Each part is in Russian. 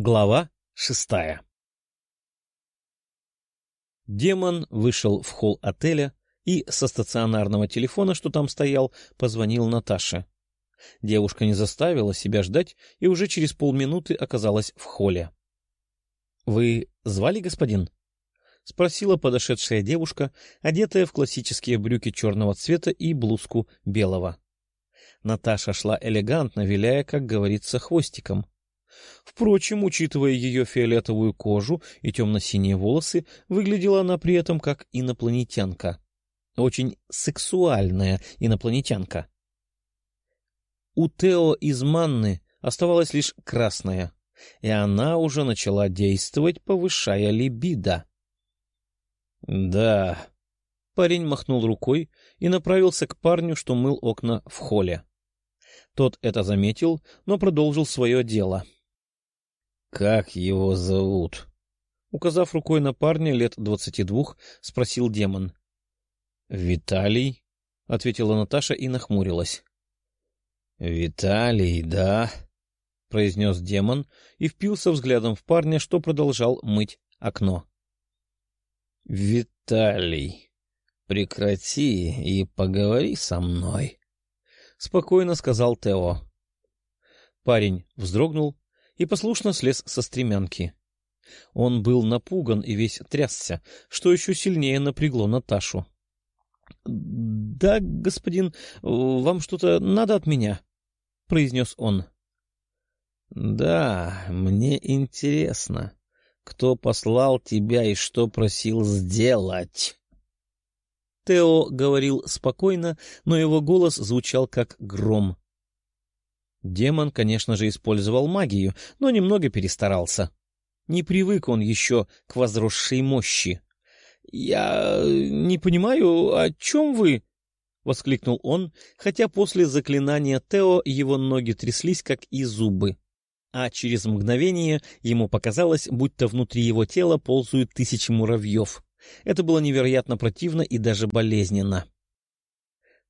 Глава шестая Демон вышел в холл отеля и со стационарного телефона, что там стоял, позвонил Наташе. Девушка не заставила себя ждать и уже через полминуты оказалась в холле. — Вы звали, господин? — спросила подошедшая девушка, одетая в классические брюки черного цвета и блузку белого. Наташа шла элегантно, виляя, как говорится, хвостиком. Впрочем, учитывая ее фиолетовую кожу и темно-синие волосы, выглядела она при этом как инопланетянка. Очень сексуальная инопланетянка. У Тео из Манны оставалась лишь красная, и она уже начала действовать, повышая либидо. — Да. Парень махнул рукой и направился к парню, что мыл окна в холле. Тот это заметил, но продолжил свое дело. — Как его зовут? Указав рукой на парня лет двадцати двух, спросил демон. — Виталий, — ответила Наташа и нахмурилась. — Виталий, да, — произнес демон и впился взглядом в парня, что продолжал мыть окно. — Виталий, прекрати и поговори со мной, — спокойно сказал Тео. Парень вздрогнул и послушно слез со стремянки. Он был напуган и весь трясся, что еще сильнее напрягло Наташу. —— Да, господин, вам что-то надо от меня? — произнес он. — Да, мне интересно, кто послал тебя и что просил сделать. Тео говорил спокойно, но его голос звучал как гром. Демон, конечно же, использовал магию, но немного перестарался. Не привык он еще к возросшей мощи. — Я не понимаю, о чем вы? — воскликнул он, хотя после заклинания Тео его ноги тряслись, как и зубы. А через мгновение ему показалось, будто внутри его тела ползают тысячи муравьев. Это было невероятно противно и даже болезненно.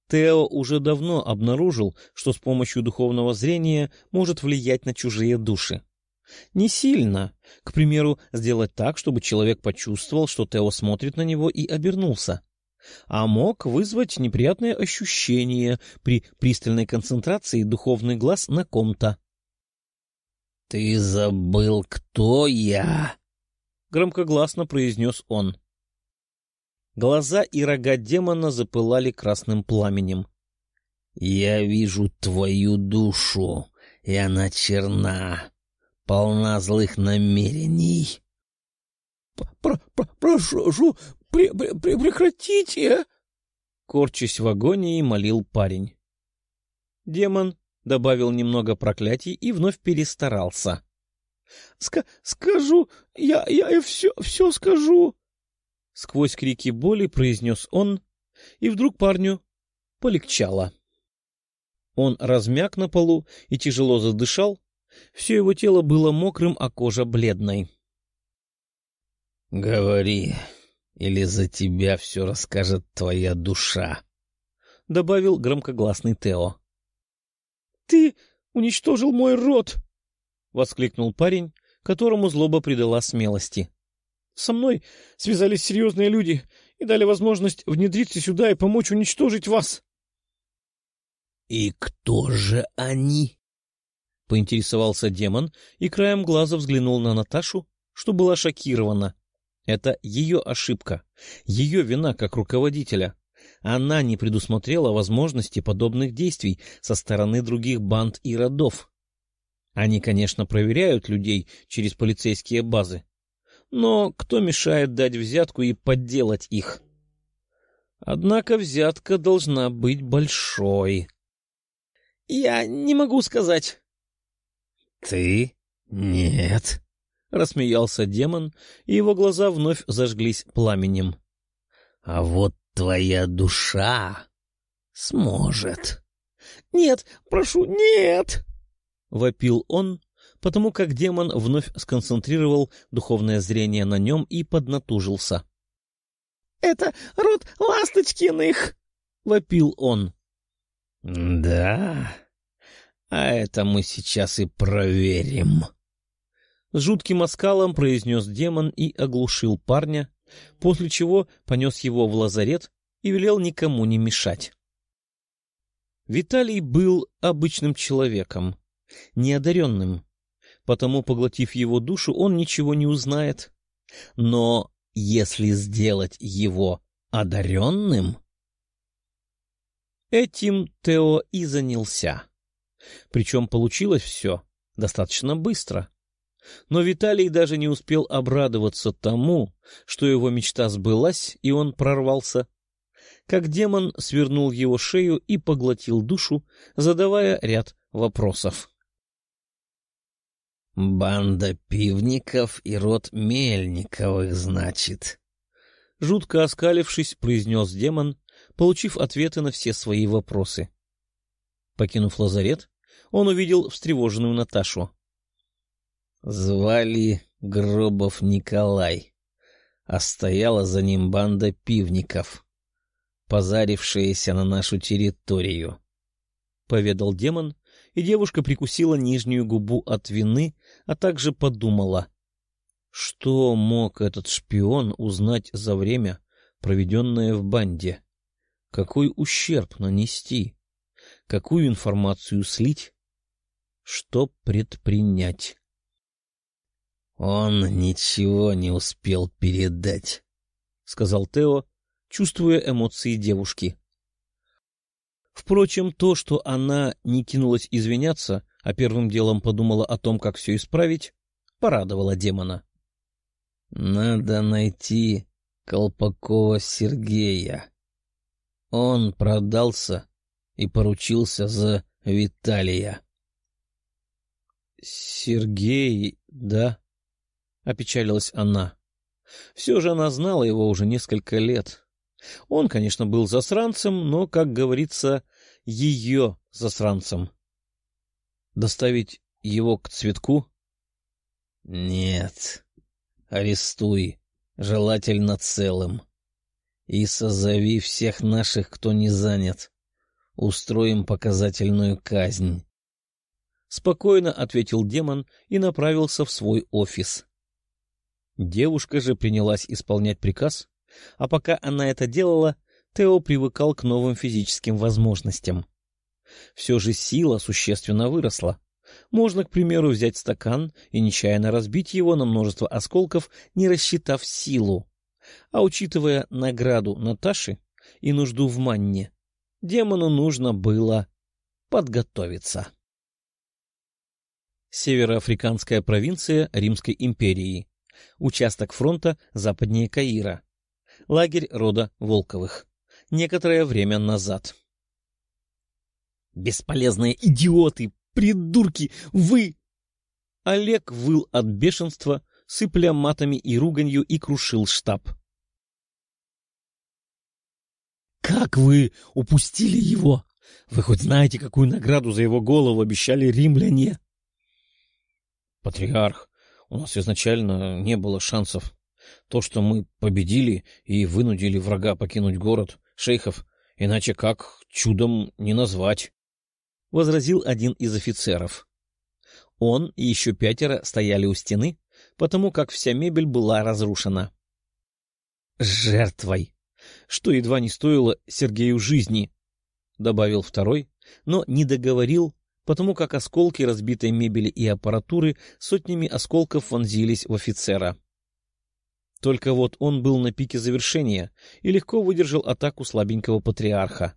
Тео уже давно обнаружил, что с помощью духовного зрения может влиять на чужие души. Не сильно. К примеру, сделать так, чтобы человек почувствовал, что Тео смотрит на него и обернулся. А мог вызвать неприятное ощущение при пристальной концентрации духовный глаз на ком-то. — Ты забыл, кто я? — громкогласно произнес он. Глаза и рога демона запылали красным пламенем. — Я вижу твою душу, и она черна полна злых намерений. Про — Прошу, при, при, прекратите! — корчась в агонии, молил парень. Демон добавил немного проклятий и вновь перестарался. — Скажу, я, я все, все скажу! — сквозь крики боли произнес он, и вдруг парню полегчало. Он размяк на полу и тяжело задышал, все его тело было мокрым, а кожа бледной. — Говори, или за тебя все расскажет твоя душа, — добавил громкогласный Тео. — Ты уничтожил мой род! — воскликнул парень, которому злоба придала смелости. — Со мной связались серьезные люди и дали возможность внедриться сюда и помочь уничтожить вас. — И кто же они? — поинтересовался демон и краем глаза взглянул на Наташу, что была шокирована. Это ее ошибка, ее вина как руководителя. Она не предусмотрела возможности подобных действий со стороны других банд и родов. Они, конечно, проверяют людей через полицейские базы. Но кто мешает дать взятку и подделать их? Однако взятка должна быть большой. — Я не могу сказать, «Ты? Нет», — рассмеялся демон, и его глаза вновь зажглись пламенем. «А вот твоя душа сможет». «Нет, прошу, нет!» — вопил он, потому как демон вновь сконцентрировал духовное зрение на нем и поднатужился. «Это род Ласточкиных!» — вопил он. «Да...» А это мы сейчас и проверим. С жутким оскалом произнес демон и оглушил парня, после чего понес его в лазарет и велел никому не мешать. Виталий был обычным человеком, неодаренным, потому, поглотив его душу, он ничего не узнает. Но если сделать его одаренным... Этим Тео и занялся. Причем получилось все достаточно быстро. Но Виталий даже не успел обрадоваться тому, что его мечта сбылась, и он прорвался, как демон свернул его шею и поглотил душу, задавая ряд вопросов. «Банда пивников и род Мельниковых, значит?» Жутко оскалившись, произнес демон, получив ответы на все свои вопросы. Покинув лазарет, он увидел встревоженную Наташу. Звали Гробов Николай, а стояла за ним банда пивников, позарившаяся на нашу территорию. — поведал демон, и девушка прикусила нижнюю губу от вины, а также подумала, что мог этот шпион узнать за время, проведенное в банде, какой ущерб нанести, какую информацию слить, что предпринять. «Он ничего не успел передать», — сказал Тео, чувствуя эмоции девушки. Впрочем, то, что она не кинулась извиняться, а первым делом подумала о том, как все исправить, порадовало демона. «Надо найти Колпакова Сергея. Он продался и поручился за Виталия». «Сергей, да?» опечалилась она. Все же она знала его уже несколько лет. Он, конечно, был засранцем, но, как говорится, ее засранцем. Доставить его к цветку? Нет. Арестуй, желательно целым. И созови всех наших, кто не занят. Устроим показательную казнь. Спокойно ответил демон и направился в свой офис. Девушка же принялась исполнять приказ, а пока она это делала, Тео привыкал к новым физическим возможностям. Все же сила существенно выросла. Можно, к примеру, взять стакан и нечаянно разбить его на множество осколков, не рассчитав силу. А учитывая награду Наташи и нужду в манне, демону нужно было подготовиться. Североафриканская провинция Римской империи. Участок фронта западнее Каира. Лагерь рода Волковых. Некоторое время назад. «Бесполезные идиоты! Придурки! Вы!» Олег выл от бешенства, сыпля матами и руганью, и крушил штаб. «Как вы упустили его? Вы хоть знаете, какую награду за его голову обещали римляне?» «Патриарх, у нас изначально не было шансов. То, что мы победили и вынудили врага покинуть город, шейхов, иначе как чудом не назвать, — возразил один из офицеров. Он и еще пятеро стояли у стены, потому как вся мебель была разрушена. «Жертвой!» что едва не стоило Сергею жизни, — добавил второй, но не договорил, потому как осколки разбитой мебели и аппаратуры сотнями осколков вонзились в офицера. Только вот он был на пике завершения и легко выдержал атаку слабенького патриарха.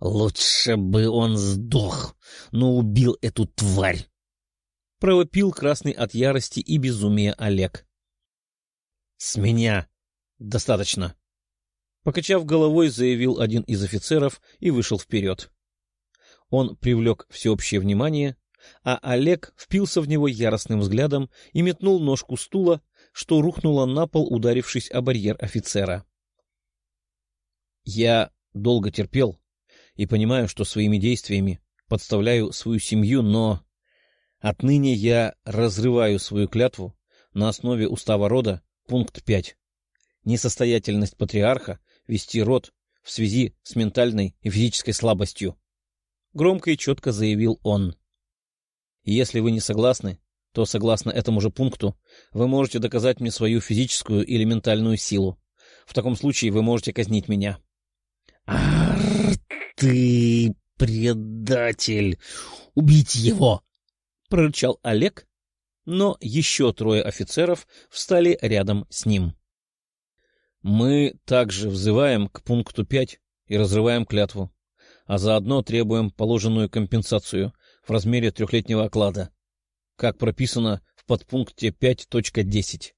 «Лучше бы он сдох, но убил эту тварь!» Провопил красный от ярости и безумия Олег. «С меня достаточно!» Покачав головой, заявил один из офицеров и вышел вперед. Он привлек всеобщее внимание, а Олег впился в него яростным взглядом и метнул ножку стула, что рухнуло на пол, ударившись о барьер офицера. Я долго терпел и понимаю, что своими действиями подставляю свою семью, но отныне я разрываю свою клятву на основе устава рода, пункт 5. Несостоятельность патриарха вести род в связи с ментальной и физической слабостью. — громко и четко заявил он. — Если вы не согласны, то, согласно этому же пункту, вы можете доказать мне свою физическую или ментальную силу. В таком случае вы можете казнить меня. — Ар, ты предатель! Убейте его! — прорычал Олег, но еще трое офицеров встали рядом с ним. — Мы также взываем к пункту 5 и разрываем клятву, а заодно требуем положенную компенсацию в размере трехлетнего оклада, как прописано в подпункте 5.10,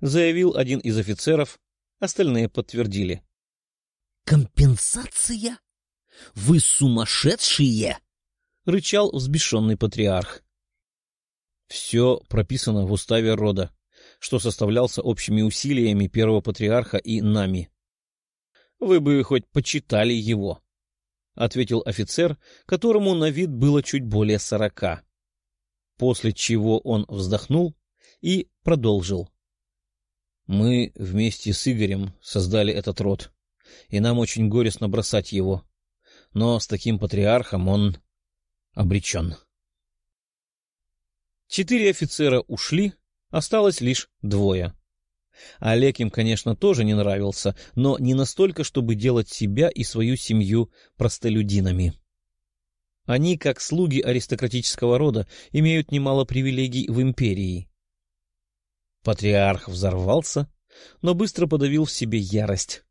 заявил один из офицеров, остальные подтвердили. «Компенсация? Вы сумасшедшие!» — рычал взбешенный патриарх. Все прописано в уставе рода, что составлялся общими усилиями первого патриарха и нами. Вы бы хоть почитали его, — ответил офицер, которому на вид было чуть более сорока после чего он вздохнул и продолжил. «Мы вместе с Игорем создали этот род, и нам очень горестно бросать его, но с таким патриархом он обречен». Четыре офицера ушли, осталось лишь двое. Олег им, конечно, тоже не нравился, но не настолько, чтобы делать себя и свою семью простолюдинами. Они, как слуги аристократического рода, имеют немало привилегий в империи. Патриарх взорвался, но быстро подавил в себе ярость.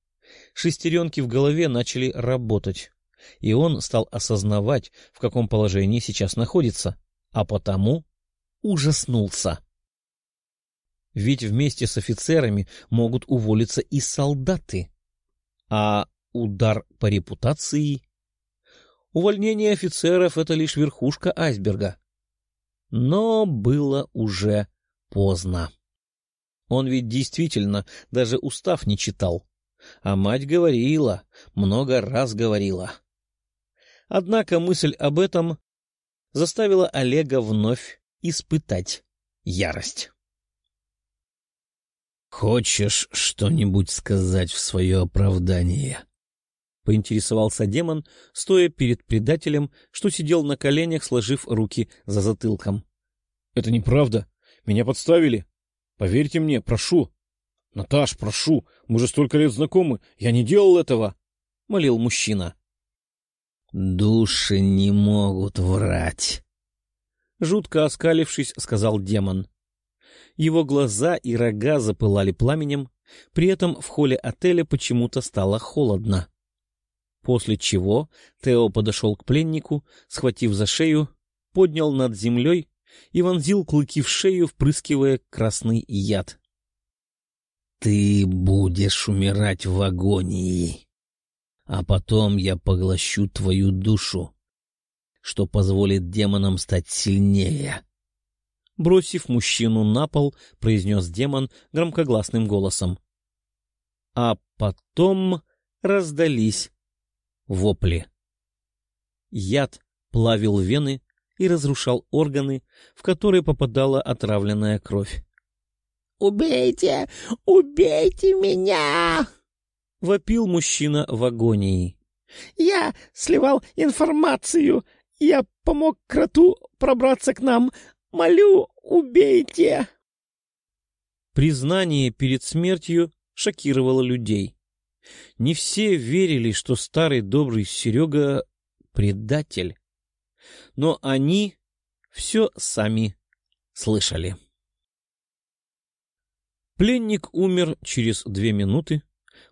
Шестеренки в голове начали работать, и он стал осознавать, в каком положении сейчас находится, а потому ужаснулся. Ведь вместе с офицерами могут уволиться и солдаты, а удар по репутации Увольнение офицеров — это лишь верхушка айсберга. Но было уже поздно. Он ведь действительно даже устав не читал. А мать говорила, много раз говорила. Однако мысль об этом заставила Олега вновь испытать ярость. «Хочешь что-нибудь сказать в свое оправдание?» — поинтересовался демон, стоя перед предателем, что сидел на коленях, сложив руки за затылком. — Это неправда. Меня подставили. Поверьте мне, прошу. — Наташ, прошу, мы же столько лет знакомы. Я не делал этого, — молил мужчина. — Души не могут врать. Жутко оскалившись, сказал демон. Его глаза и рога запылали пламенем, при этом в холле отеля почему-то стало холодно. — После чего Тео подошел к пленнику, схватив за шею, поднял над землей и вонзил клыки в шею, впрыскивая красный яд. — Ты будешь умирать в агонии, а потом я поглощу твою душу, что позволит демонам стать сильнее. Бросив мужчину на пол, произнес демон громкогласным голосом. А потом раздались вопли. Яд плавил вены и разрушал органы, в которые попадала отравленная кровь. «Убейте! Убейте меня!» — вопил мужчина в агонии. «Я сливал информацию. Я помог кроту пробраться к нам. Молю, убейте!» Признание перед смертью шокировало людей. Не все верили, что старый добрый Серега — предатель. Но они все сами слышали. Пленник умер через две минуты,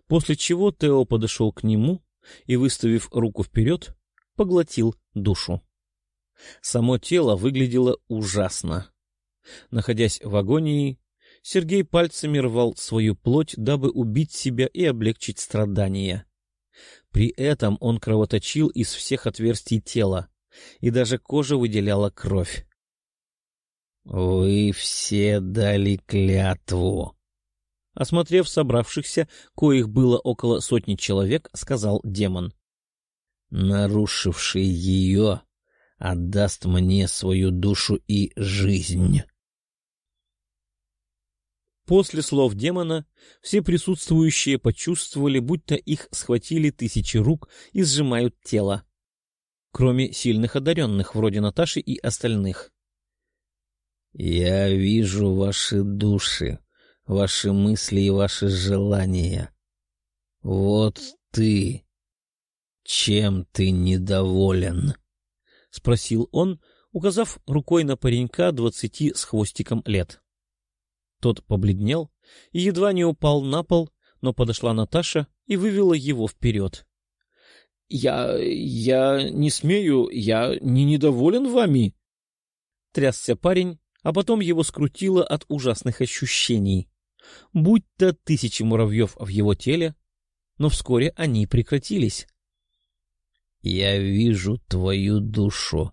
после чего Тео подошел к нему и, выставив руку вперед, поглотил душу. Само тело выглядело ужасно. Находясь в агонии, Сергей пальцами рвал свою плоть, дабы убить себя и облегчить страдания. При этом он кровоточил из всех отверстий тела, и даже кожа выделяла кровь. — Вы все дали клятву. Осмотрев собравшихся, коих было около сотни человек, сказал демон. — Нарушивший ее отдаст мне свою душу и жизнь. После слов демона все присутствующие почувствовали, будто их схватили тысячи рук и сжимают тело, кроме сильных одаренных, вроде Наташи и остальных. Я вижу ваши души, ваши мысли и ваши желания. Вот ты. Чем ты недоволен? — спросил он, указав рукой на паренька двадцати с хвостиком лет. Тот побледнел и едва не упал на пол, но подошла Наташа и вывела его вперед. — Я... я не смею, я не недоволен вами. Трясся парень, а потом его скрутило от ужасных ощущений. Будь то тысячи муравьев в его теле, но вскоре они прекратились. — Я вижу твою душу,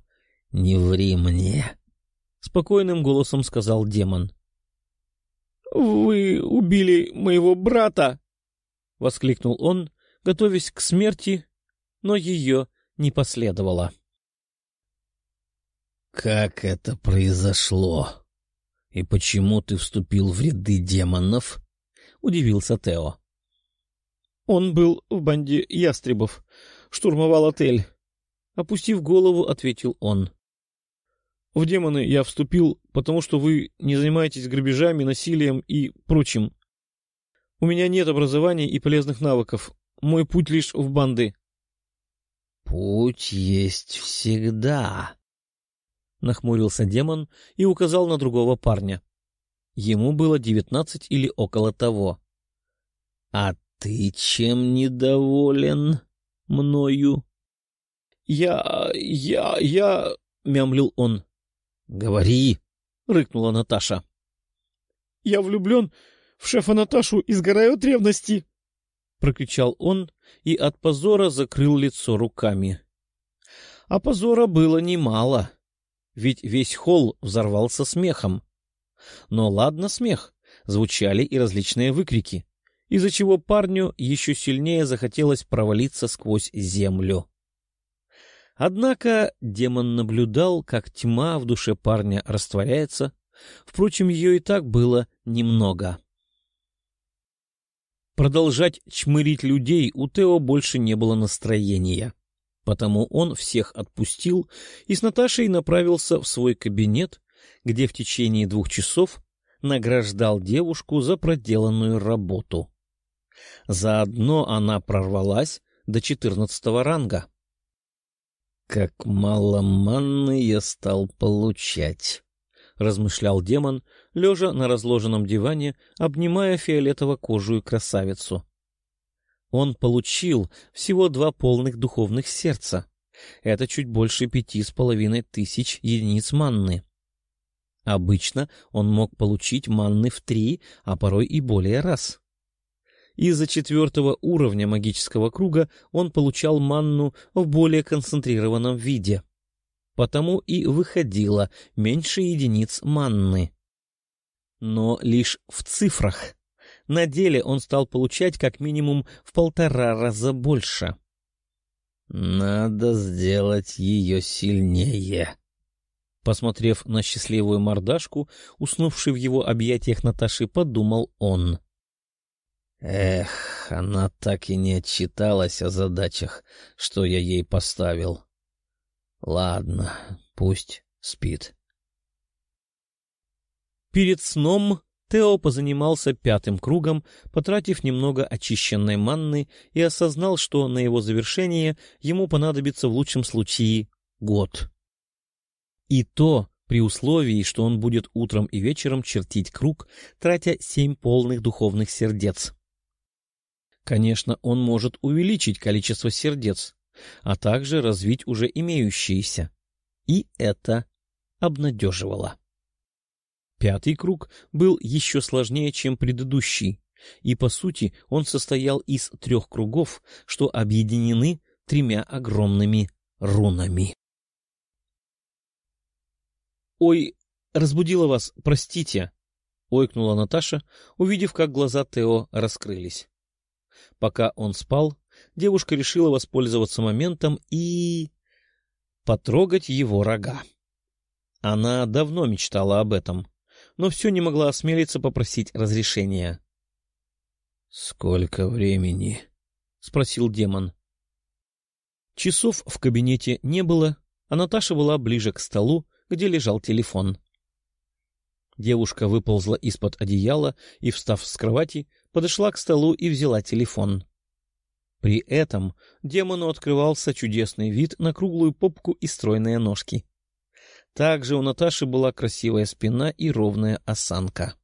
не ври мне, — спокойным голосом сказал демон. — Вы убили моего брата! — воскликнул он, готовясь к смерти, но ее не последовало. — Как это произошло? И почему ты вступил в ряды демонов? — удивился Тео. — Он был в банде ястребов, штурмовал отель. Опустив голову, ответил он. — В демоны я вступил, потому что вы не занимаетесь грабежами, насилием и прочим. У меня нет образования и полезных навыков. Мой путь лишь в банды. — Путь есть всегда, — нахмурился демон и указал на другого парня. Ему было девятнадцать или около того. — А ты чем недоволен мною? — Я... я... я... — мямлил он. — Говори, — рыкнула Наташа. — Я влюблен в шефа Наташу и сгораю от ревности! — прокричал он и от позора закрыл лицо руками. А позора было немало, ведь весь холл взорвался смехом. Но ладно смех, звучали и различные выкрики, из-за чего парню еще сильнее захотелось провалиться сквозь землю. Однако демон наблюдал, как тьма в душе парня растворяется, впрочем, ее и так было немного. Продолжать чмырить людей у Тео больше не было настроения. Потому он всех отпустил и с Наташей направился в свой кабинет, где в течение двух часов награждал девушку за проделанную работу. Заодно она прорвалась до четырнадцатого ранга. «Как мало манны я стал получать», — размышлял демон, лежа на разложенном диване, обнимая фиолетово-кожую красавицу. Он получил всего два полных духовных сердца. Это чуть больше пяти с половиной тысяч единиц манны. Обычно он мог получить манны в три, а порой и более раз. Из-за четвертого уровня магического круга он получал манну в более концентрированном виде — потому и выходило меньше единиц манны. Но лишь в цифрах. На деле он стал получать как минимум в полтора раза больше. «Надо сделать ее сильнее», Посмотрев на счастливую мордашку, уснувший в его объятиях Наташи, подумал он. «Эх, она так и не отчиталась о задачах, что я ей поставил. Ладно, пусть спит. Перед сном Тео позанимался пятым кругом, потратив немного очищенной манны и осознал, что на его завершение ему понадобится в лучшем случае год. И то при условии, что он будет утром и вечером чертить круг, тратя семь полных духовных сердец. Конечно, он может увеличить количество сердец, а также развить уже имеющиеся. И это обнадеживало. Пятый круг был еще сложнее, чем предыдущий, и, по сути, он состоял из трех кругов, что объединены тремя огромными рунами. «Ой, разбудила вас, простите!» — ойкнула Наташа, увидев, как глаза Тео раскрылись. Пока он спал, девушка решила воспользоваться моментом и... потрогать его рога. Она давно мечтала об этом, но все не могла осмелиться попросить разрешения. — Сколько времени? — спросил демон. Часов в кабинете не было, а Наташа была ближе к столу, где лежал телефон. Девушка выползла из-под одеяла и, встав с кровати, подошла к столу и взяла телефон. При этом демону открывался чудесный вид на круглую попку и стройные ножки. Также у Наташи была красивая спина и ровная осанка.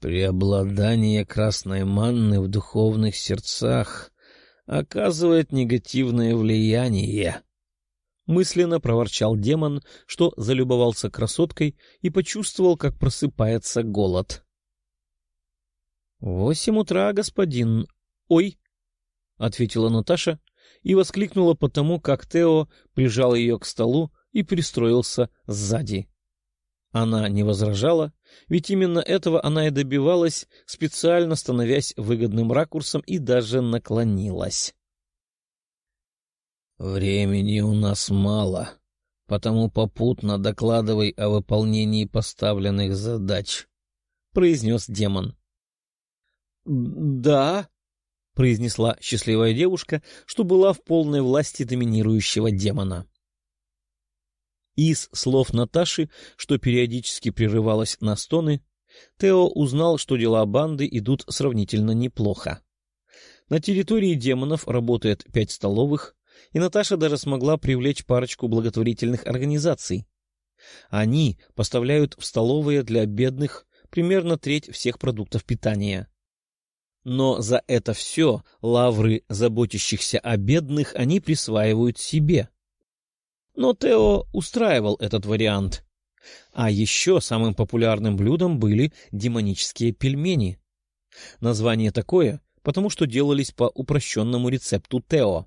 Преобладание красной манны в духовных сердцах оказывает негативное влияние. Мысленно проворчал демон, что залюбовался красоткой и почувствовал, как просыпается голод. — Восемь утра, господин. Ой! — ответила Наташа и воскликнула потому, как Тео прижал ее к столу и пристроился сзади. Она не возражала, ведь именно этого она и добивалась, специально становясь выгодным ракурсом и даже наклонилась. «Времени у нас мало, потому попутно докладывай о выполнении поставленных задач», — произнес демон. «Да», — произнесла счастливая девушка, что была в полной власти доминирующего демона. Из слов Наташи, что периодически прерывалось на стоны, Тео узнал, что дела банды идут сравнительно неплохо. На территории демонов работает пять столовых, и Наташа даже смогла привлечь парочку благотворительных организаций. Они поставляют в столовые для бедных примерно треть всех продуктов питания. Но за это все лавры заботящихся о бедных они присваивают себе. Но Тео устраивал этот вариант. А еще самым популярным блюдом были демонические пельмени. Название такое, потому что делались по упрощенному рецепту Тео.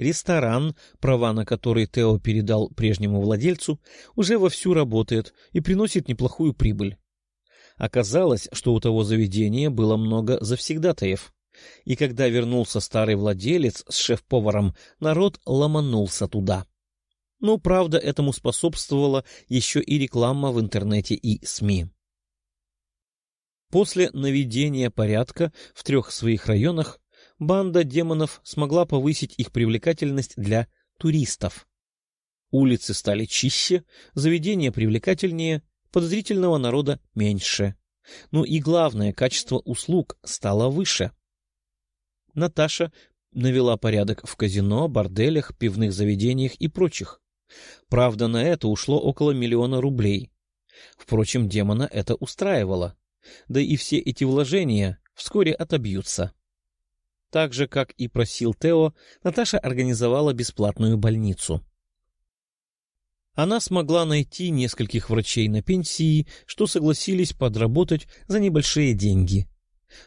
Ресторан, права на который Тео передал прежнему владельцу, уже вовсю работает и приносит неплохую прибыль. Оказалось, что у того заведения было много завсегдатаев. И когда вернулся старый владелец с шеф-поваром, народ ломанулся туда. Но, правда, этому способствовала еще и реклама в интернете и СМИ. После наведения порядка в трех своих районах банда демонов смогла повысить их привлекательность для туристов. Улицы стали чище, заведения привлекательнее, подозрительного народа меньше. Ну и главное, качество услуг стало выше. Наташа навела порядок в казино, борделях, пивных заведениях и прочих. Правда, на это ушло около миллиона рублей. Впрочем, демона это устраивало. Да и все эти вложения вскоре отобьются. Так же, как и просил Тео, Наташа организовала бесплатную больницу. Она смогла найти нескольких врачей на пенсии, что согласились подработать за небольшие деньги.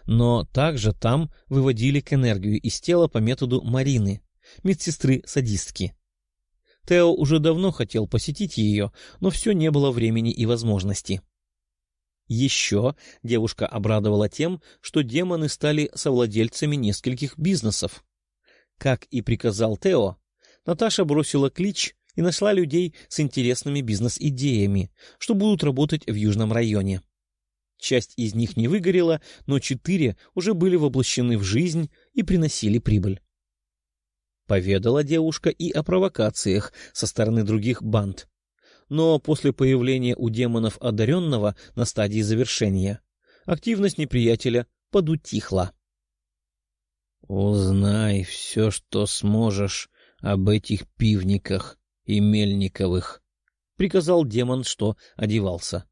Но также там выводили к энергию из тела по методу Марины, медсестры-садистки. Тео уже давно хотел посетить ее, но все не было времени и возможности. Еще девушка обрадовала тем, что демоны стали совладельцами нескольких бизнесов. Как и приказал Тео, Наташа бросила клич и нашла людей с интересными бизнес-идеями, что будут работать в Южном районе. Часть из них не выгорела, но четыре уже были воплощены в жизнь и приносили прибыль. Поведала девушка и о провокациях со стороны других банд, но после появления у демонов одаренного на стадии завершения активность неприятеля подутихла. «Узнай все, что сможешь об этих пивниках и мельниковых», — приказал демон, что одевался.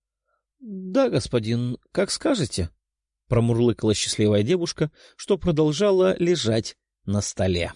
— Да, господин, как скажете, — промурлыкала счастливая девушка, что продолжала лежать на столе.